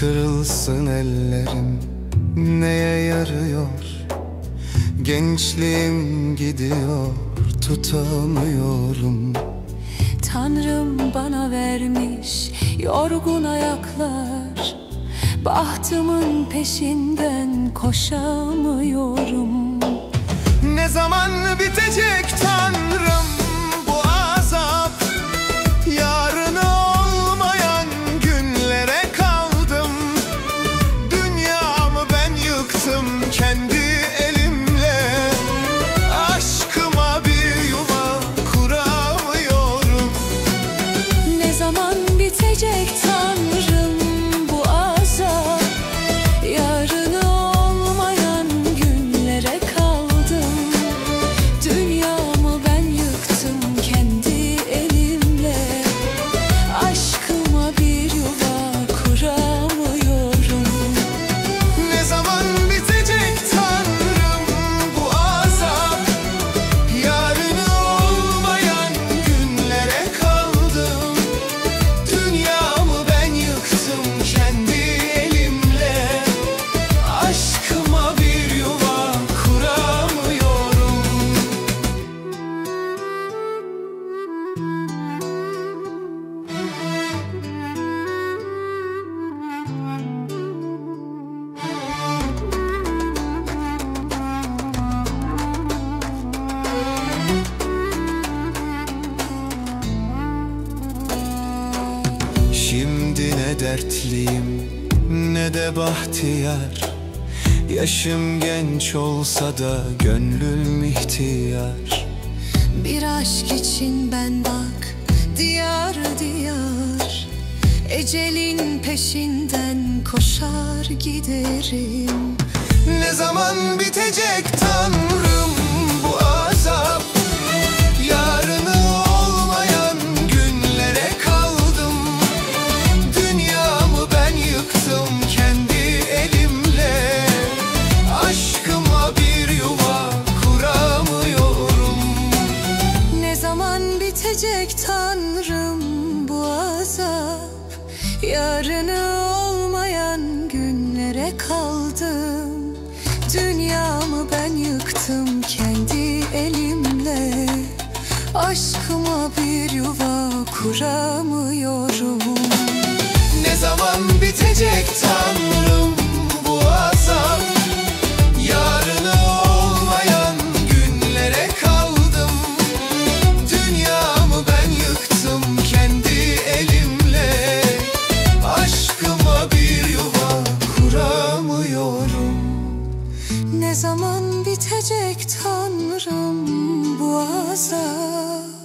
Kırılsın ellerim. Neye yarıyor? Gençliğim gidiyor tutamıyorum. Tanrım bana vermiş yorgun ayaklar. Bahtımın peşinden koşamıyorum. Ne zaman bitecek Tanrım bitecek ne dertliyim ne de bahtiyar. Yaşım genç olsa da gönlüm ihtiyar. Bir aşk için ben bak diyar diyar. Ecelin peşinden koşar giderim. Ne zaman bitecek bitecek Tanrım bu azap. Yarını olmayan günlere kaldım. Dünyamı ben yıktım kendi elimle. Aşkıma bir yuva kuramıyorum. Ne zaman bitecek Tanrım Zaman bitecek Tanrım bu azap